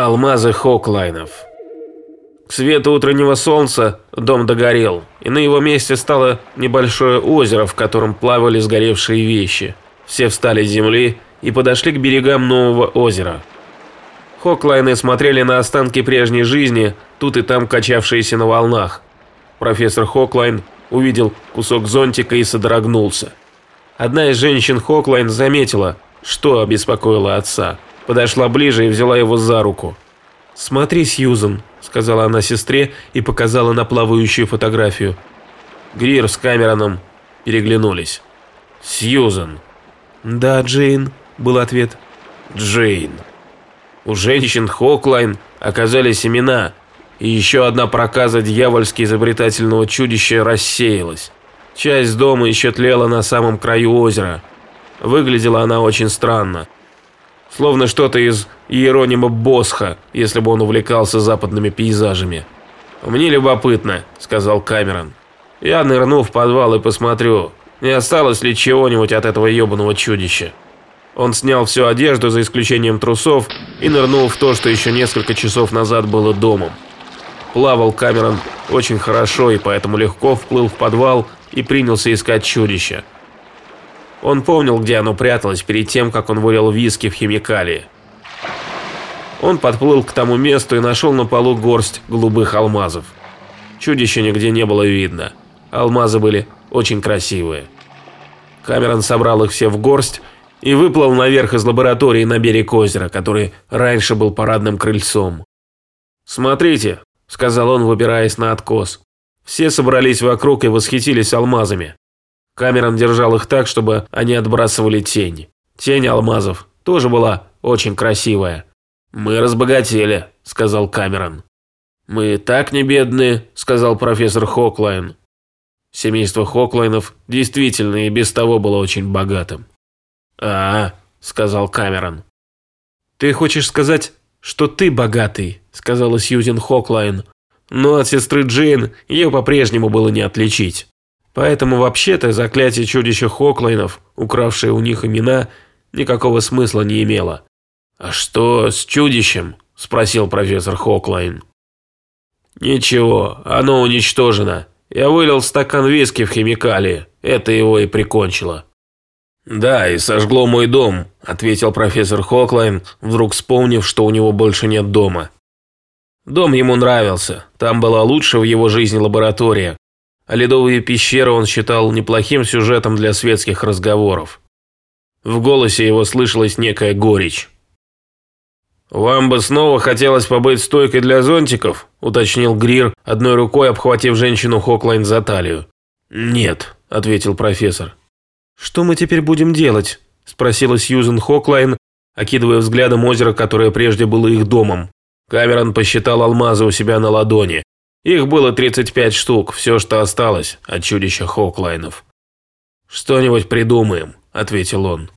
Алмазы Хоклайнов. К свету утреннего солнца дом догорел, и на его месте стало небольшое озеро, в котором плавали сгоревшие вещи. Все встали с земли и подошли к берегам нового озера. Хоклайны смотрели на останки прежней жизни, тут и там качавшиеся на волнах. Профессор Хоклайн увидел кусок зонтика и содрогнулся. Одна из женщин Хоклайн заметила, что обеспокоило отца. Подошла ближе и взяла его за руку. «Смотри, Сьюзен», — сказала она сестре и показала на плавающую фотографию. Грир с Камероном переглянулись. «Сьюзен». «Да, Джейн», — был ответ. «Джейн». У женщин Хоклайн оказались имена, и еще одна проказа дьявольски изобретательного чудища рассеялась. Часть дома еще тлела на самом краю озера. Выглядела она очень странно. Словно что-то из Иеронима Босха, если бы он увлекался западными пейзажами. «Мне любопытно», — сказал Камерон. «Я нырну в подвал и посмотрю, не осталось ли чего-нибудь от этого ебаного чудища». Он снял всю одежду, за исключением трусов, и нырнул в то, что еще несколько часов назад было домом. Плавал Камерон очень хорошо и поэтому легко вплыл в подвал и принялся искать чудище. Он помнил, где оно пряталось перед тем, как он вылил виски в химикалии. Он подплыл к тому месту и нашел на полу горсть голубых алмазов. Чудища нигде не было видно. Алмазы были очень красивые. Камерон собрал их все в горсть и выплыл наверх из лаборатории на берег озера, который раньше был парадным крыльцом. «Смотрите», — сказал он, выбираясь на откос. Все собрались вокруг и восхитились алмазами. Камерон держал их так, чтобы они отбрасывали тень. Тень алмазов тоже была очень красивая. «Мы разбогатели», — сказал Камерон. «Мы так не бедные», — сказал профессор Хоклайн. Семейство Хоклайнов действительно и без того было очень богатым. «А, — сказал Камерон. «Ты хочешь сказать, что ты богатый?» — сказала Сьюзен Хоклайн. Но от сестры Джейн ее по-прежнему было не отличить. Поэтому вообще-то заклятие чудища Хоклайнов, укравшее у них имена, никакого смысла не имело. «А что с чудищем?» – спросил профессор Хоклайн. «Ничего, оно уничтожено. Я вылил стакан виски в химикалии. Это его и прикончило». «Да, и сожгло мой дом», – ответил профессор Хоклайн, вдруг вспомнив, что у него больше нет дома. Дом ему нравился, там была лучшая в его жизни лаборатория, ледовые пещеры он считал неплохим сюжетом для светских разговоров. В голосе его слышалась некая горечь. «Вам бы снова хотелось побыть стойкой для зонтиков?» – уточнил Грир, одной рукой обхватив женщину Хоклайн за талию. «Нет», – ответил профессор. «Что мы теперь будем делать?» – спросила Сьюзен Хоклайн, окидывая взглядом озеро, которое прежде было их домом. Камерон посчитал алмазы у себя на ладони. Их было 35 штук, все, что осталось от чудища Хоклайнов. «Что-нибудь придумаем», – ответил он.